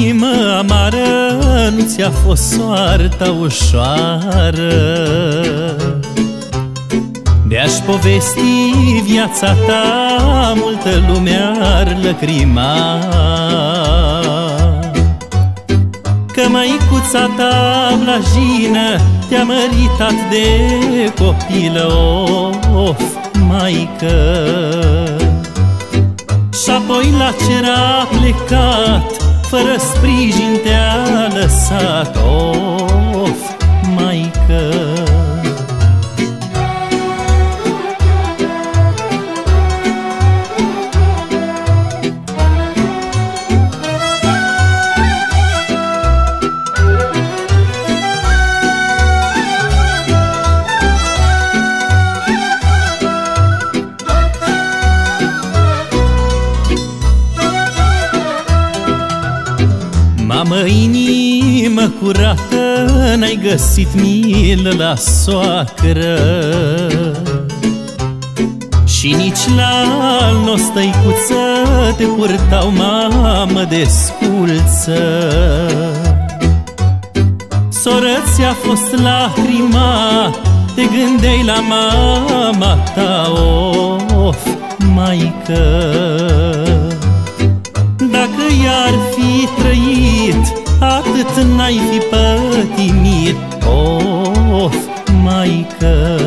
inimă amară Nu ți-a fost soarta ușoară. De-aș povesti viața ta Multă lume ar lăcrima. Că măicuța ta blajină Te-a măritat de copilă Of, maică. Și apoi la cer a plecat Fără sprijin te-a lăsat Of, Mamă, inimă curată, n-ai găsit milă la soacră. Și nici la al nostăicuță te purtau mamă de sculță Soră ți-a fost lacrima, te gândeai la mama ta, of, maică. Dacă i-ar fi trăit, atât n-ai fi pătimit Of, maică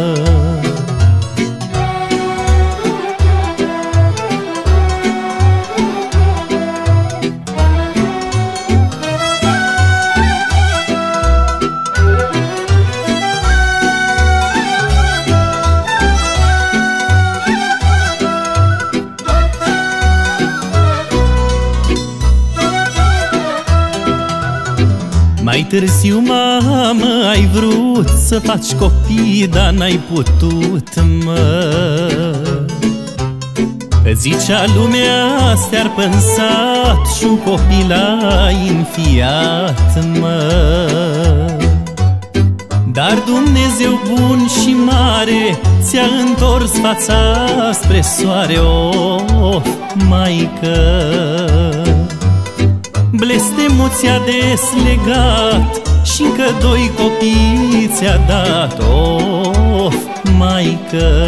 Mai târziu, mamă, ai vrut să faci copii, dar n-ai putut, mă. Zicea lumea, s-ar pănsat și un copil ai înfiat, mă. Dar Dumnezeu bun și mare Ți-a întors fața spre soare, of, maică Blestemul ți-a deslegat și încă doi copiți ți-a dat Of, maică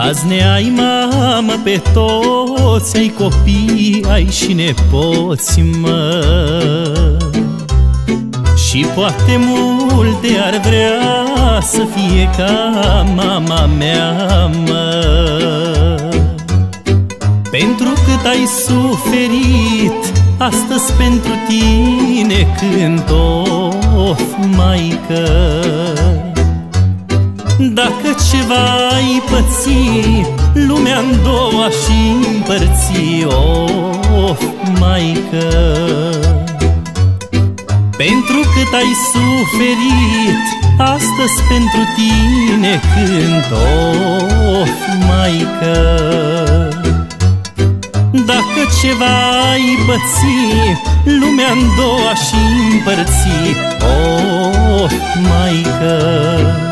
Azi ne ai mamă pe toți, ai copii, ai și nepoți, mă. Și poate multe ar vrea să fie ca mama mea, mă. Pentru cât ai suferit, astăzi pentru tine cânt, of, maică dacă ceva ai păți, lumea în două și împărți, of, maică! Pentru cât ai suferit, astăzi pentru tine cânt, of, maică! Dacă ceva ai păți, lumea în două și împărți, of, maică